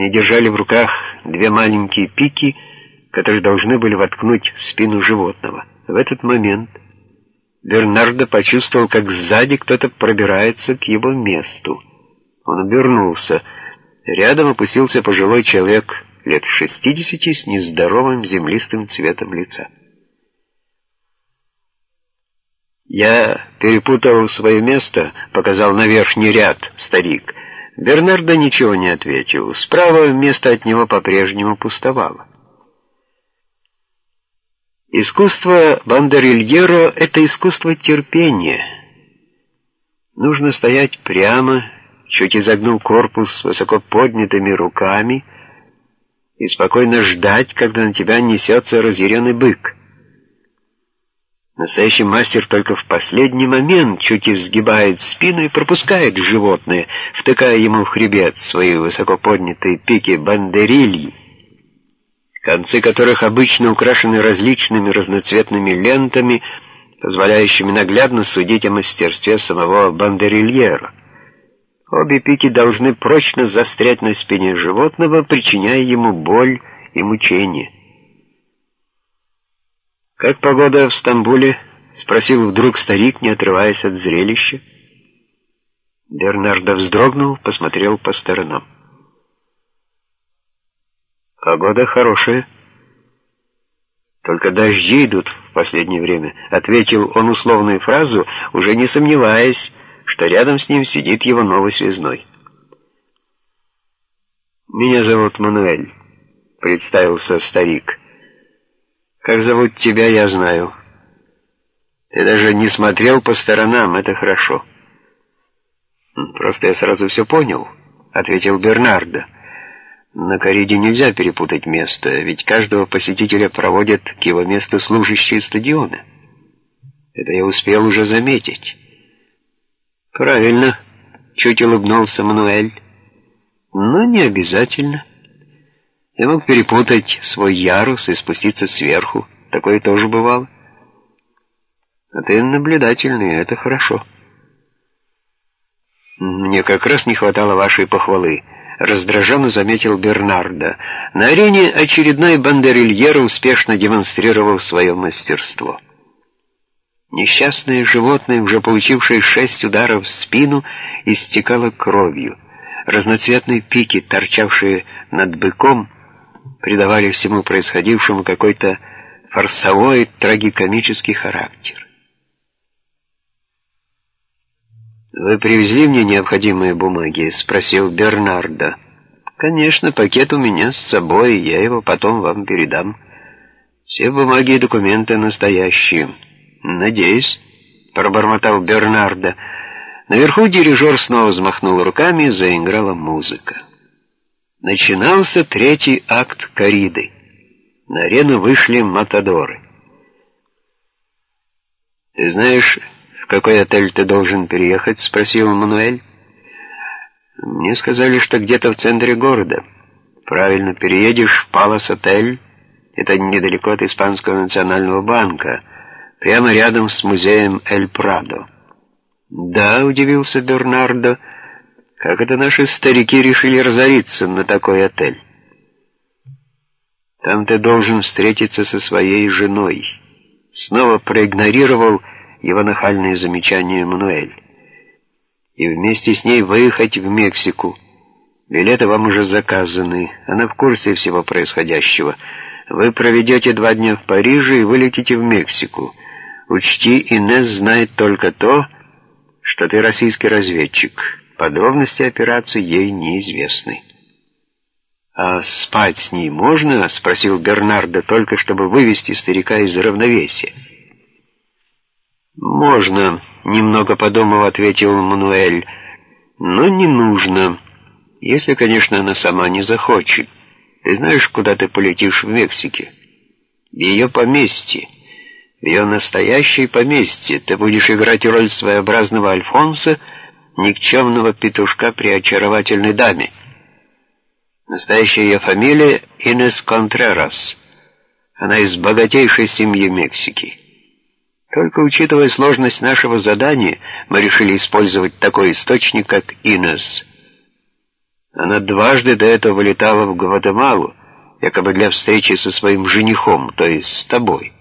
Они держали в руках две маленькие пики, которые должны были воткнуть в спину животного. В этот момент Бернардо почувствовал, как сзади кто-то пробирается к его месту. Он обернулся. Рядом опустился пожилой человек лет шестидесяти с нездоровым землистым цветом лица. «Я перепутал свое место», — показал на верхний ряд старик. Бернардо ничего не ответил. Справа место от него по-прежнему пустовало. Искусство Бандерильеро — это искусство терпения. Нужно стоять прямо, чуть изогнув корпус высоко поднятыми руками и спокойно ждать, когда на тебя несется разъяренный бык. Настоящий мастер только в последний момент чуть изгибает спину и пропускает животное, втыкая ему в хребет свои высоко поднятые пики бандерильи, концы которых обычно украшены различными разноцветными лентами, позволяющими наглядно судить о мастерстве самого бандерильера. Обе пики должны прочно застрять на спине животного, причиняя ему боль и мучение. «Как погода в Стамбуле?» — спросил вдруг старик, не отрываясь от зрелища. Бернардо вздрогнул, посмотрел по сторонам. «Погода хорошая. Только дожди идут в последнее время», — ответил он условную фразу, уже не сомневаясь, что рядом с ним сидит его новый связной. «Меня зовут Мануэль», — представился старик. Как зовут тебя, я знаю. Ты даже не смотрел по сторонам, это хорошо. Просто я сразу все понял, ответил Бернардо. На кориде нельзя перепутать место, ведь каждого посетителя проводят к его месту служащие стадиона. Это я успел уже заметить. Правильно, чуть улыбнулся Мануэль. Но не обязательно. Я мог перепутать свой ярус и спуститься сверху. Такое тоже бывало. А ты наблюдательный, это хорошо. Мне как раз не хватало вашей похвалы. Раздраженно заметил Бернардо. На арене очередной бандерильер успешно демонстрировал свое мастерство. Несчастное животное, уже получившее шесть ударов в спину, истекало кровью. Разноцветные пики, торчавшие над быком, придавали всему происходившему какой-то форсовой трагикомический характер. «Вы привезли мне необходимые бумаги?» — спросил Бернардо. «Конечно, пакет у меня с собой, я его потом вам передам. Все бумаги и документы настоящие. Надеюсь», — пробормотал Бернардо. Наверху дирижер снова взмахнул руками, заиграла музыка. Начинался третий акт кориды. На арену вышли матадоры. «Ты знаешь, в какой отель ты должен переехать?» — спросил Мануэль. «Мне сказали, что где-то в центре города. Правильно, переедешь в Палас-отель. Это недалеко от Испанского национального банка, прямо рядом с музеем Эль Прадо». «Да», — удивился Бернардо, — как это наши старики решили разориться на такой отель? Там ты должен встретиться со своей женой. Снова проигнорировал его нахальные замечания Мануэль. И вместе с ней выехать в Мексику. Билеты вам уже заказаны. Она в курсе всего происходящего. Вы проведете два дня в Париже и вылетите в Мексику. Учти, Инесс знает только то, что ты российский разведчик». Подробности операции ей неизвестны. «А спать с ней можно?» — спросил Бернардо, только чтобы вывести старика из равновесия. «Можно», — немного подумав, ответил Мануэль, — «но не нужно, если, конечно, она сама не захочет. Ты знаешь, куда ты полетишь в Мексике? В ее поместье, в ее настоящее поместье. Ты будешь играть роль своеобразного Альфонса — никчемного петушка при очаровательной даме. Настоящая ее фамилия Инес Контрерас. Она из богатейшей семьи Мексики. Только учитывая сложность нашего задания, мы решили использовать такой источник, как Инес. Она дважды до этого вылетала в Гватемалу, якобы для встречи со своим женихом, то есть с тобой.